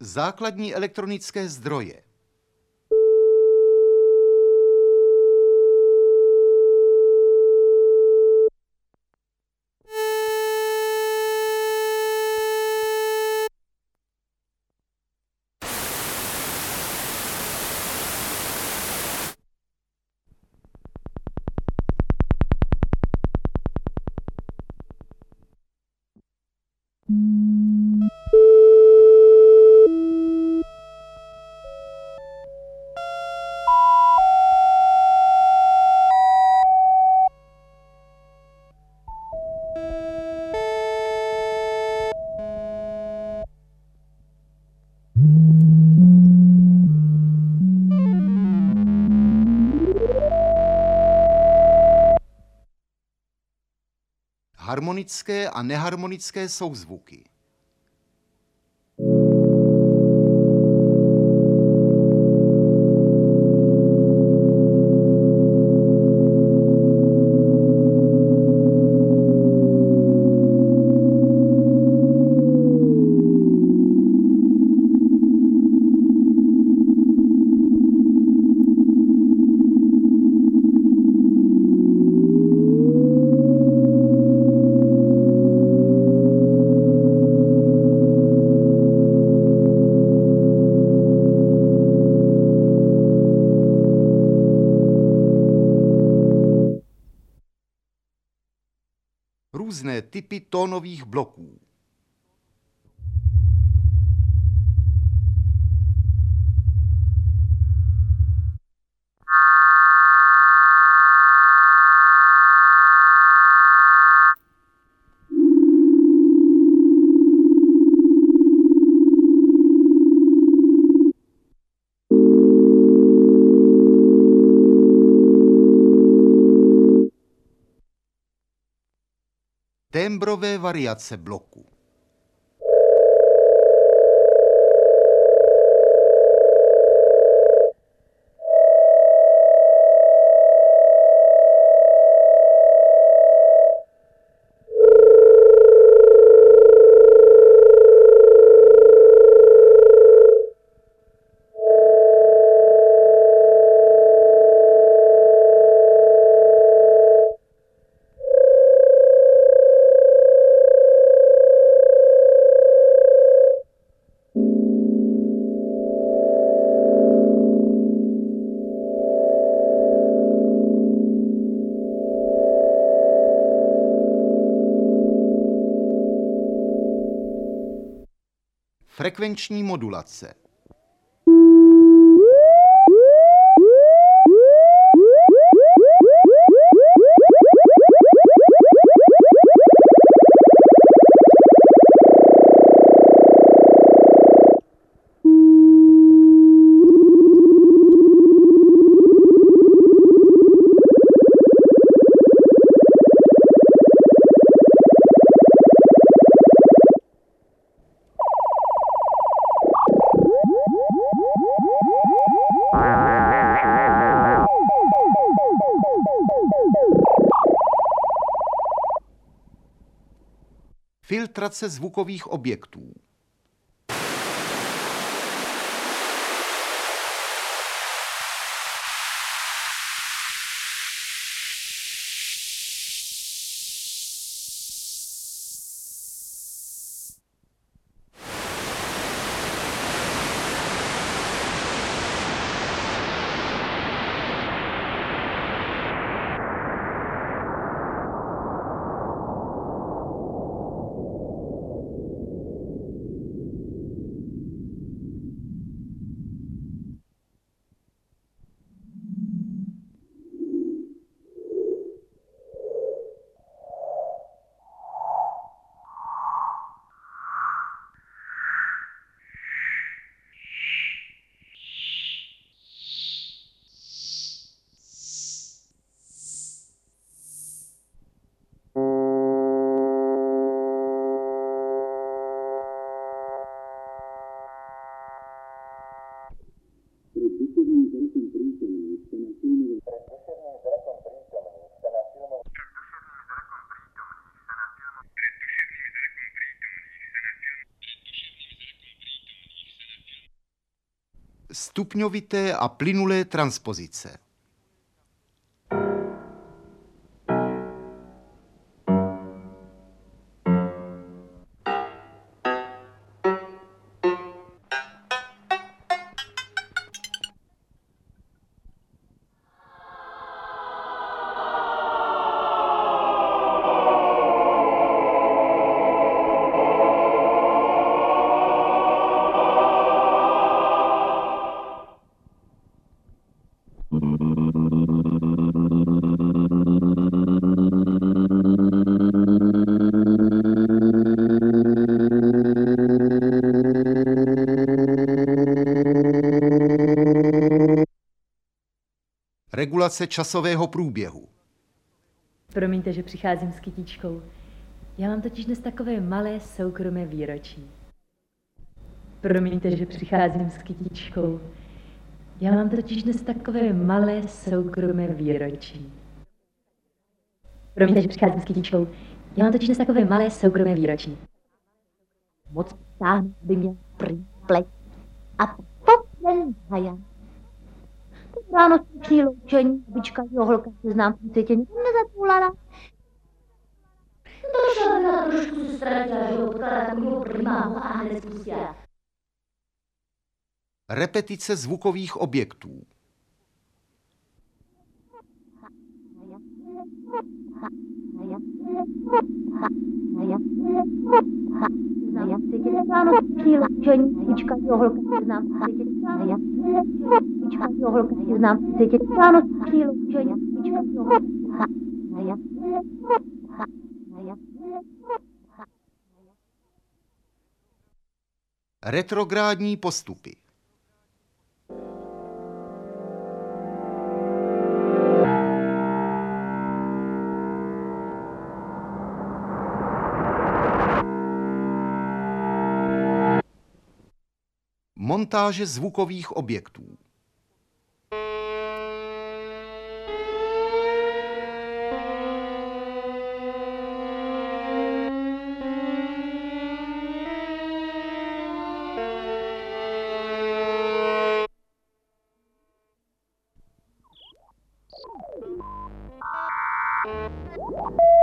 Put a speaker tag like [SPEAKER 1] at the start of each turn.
[SPEAKER 1] Základní elektronické zdroje. Harmonické a neharmonické souzvuky. Různé typy tónových bloků. Témbrové variace bloku. Frekvenční modulace. Filtrace zvukových objektů. Stupňovité a plynulé transpozice. Regulace časového průběhu.
[SPEAKER 2] Promiňte, že přicházím s kytičkou. Já mám totiž dnes takové malé soukromé výročí. Promiňte, že přicházím s kytičkou. Já mám totiž dnes takové malé soukromé výročí. Promiňte, že přicházím s kytičkou. Já mám totiž dnes takové malé soukromé výročí.
[SPEAKER 3] Moc pán by měl prý pleť a poplen haja. Ráno slušný loučení, babička jeho holka se znám v světě nikdy nezatoulala. Došla na trošku se ztratila, že ho potkala takového primáhu a hned spustila.
[SPEAKER 1] Repetice zvukových objektů.
[SPEAKER 3] Já si tě ráno slušný loučení, babička jeho holka se znám v světě
[SPEAKER 1] Retrográdní postupy. Montáže zvukových objektů. Thank you.